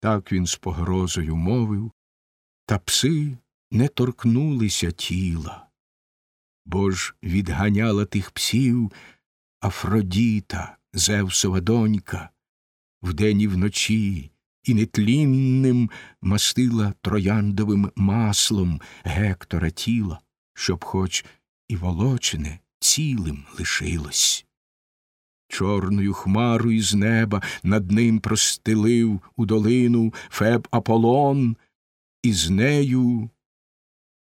Так він з погрозою мовив, та пси не торкнулися тіла, бо ж відганяла тих псів Афродіта, Зевсова донька, вдень і вночі і нетлінним мастила трояндовим маслом Гектора тіла, щоб хоч і волочене цілим лишилось. Чорною хмарою з неба над ним простелив у долину Феб Аполлон, і з нею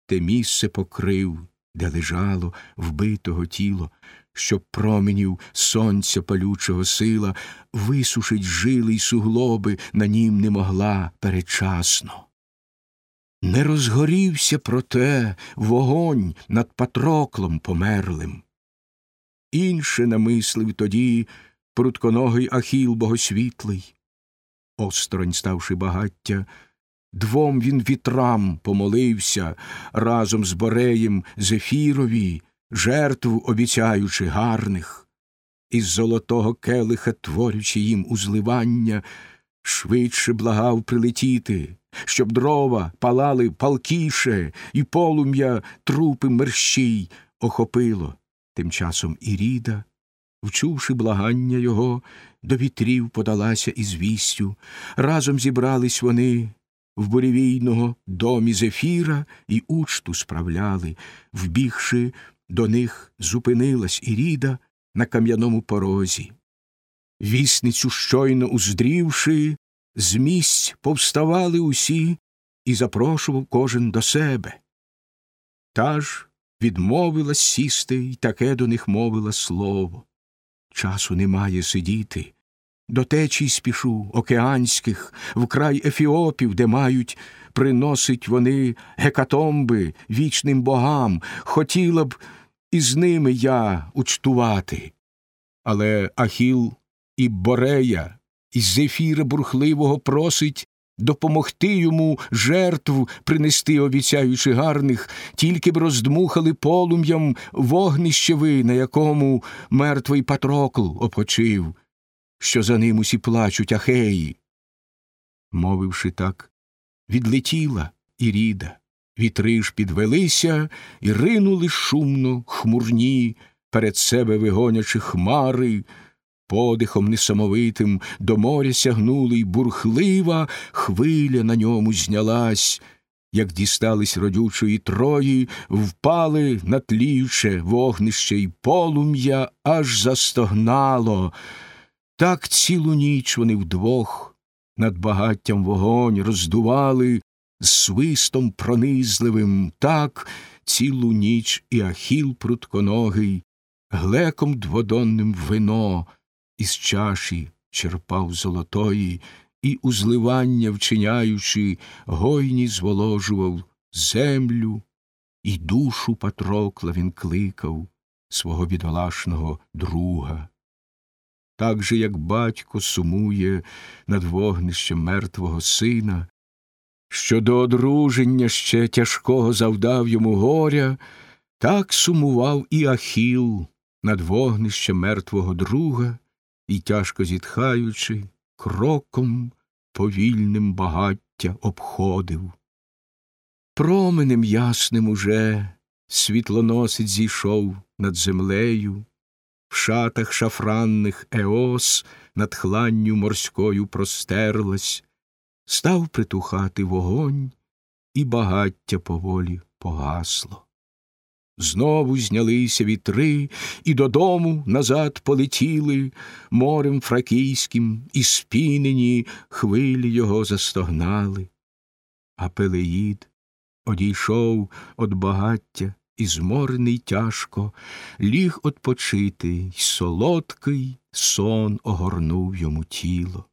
те місце покрив, де лежало вбитого тіло, щоб променів сонця палючого сила висушить жили й суглоби на нім не могла передчасно. Не розгорівся, проте, вогонь над Патроклом померлим. Інше намислив тоді прутконогий Ахіл богосвітлий. Осторонь ставши багаття, двом він вітрам помолився разом з Бореєм Зефірові, жертву обіцяючи гарних, із золотого келиха творячи їм узливання, швидше благав прилетіти, щоб дрова палали палкіше, і полум'я трупи мерщій охопило. Тим часом Іріда, вчувши благання його, до вітрів подалася із вістю. Разом зібрались вони в буревійного домі Зефіра і учту справляли, вбігши до них зупинилась Іріда на кам'яному порозі. Вісницю щойно уздрівши, з місць повставали усі і запрошував кожен до себе. Та ж відмовилась сісти й таке до них мовила слово. Часу немає сидіти. До течій спішу океанських, в край Ефіопів, де мають, приносить вони гекатомби вічним богам, хотіла б із ними я учтувати. Але Ахіл і Борея, із зефіра бурхливого просить допомогти йому жертв принести, обіцяючи гарних, тільки б роздмухали полум'ям вогнище ви, на якому мертвий Патрокл опочив, що за ним усі плачуть ахеї. Мовивши так, відлетіла Іріда. Вітри ж підвелися і ринули шумно, хмурні, перед себе вигонячи хмари, подихом несамовитим до моря сягнули, й бурхлива хвиля на ньому знялась, як дістались родючої трої, впали на тліюче вогнище й полум'я, аж застогнало. Так цілу ніч вони вдвох над багаттям вогонь роздували, з свистом пронизливим, так цілу ніч і ахіл прутконогий, глеком дводонним вино із чаші черпав золотої і, узливання вчиняючи, гойні зволожував землю, і душу Патрокла він кликав свого бідолашного друга. Так же, як батько сумує над вогнищем мертвого сина, що до одруження ще тяжкого завдав йому горя, так сумував і Ахіл над вогнищем мертвого друга і, тяжко зітхаючи, кроком повільним багаття обходив. Променем ясним уже світлоносить зійшов над землею, в шатах шафранних Еос над хланню морською простерлась, став притухати вогонь, і багаття поволі погасло. Знову знялися вітри, і додому назад полетіли морем фракійським, і спінені хвилі його застогнали. А Пелеїд одійшов од багаття і зморений тяжко, ліг odpoчити, й солодкий сон огорнув йому тіло.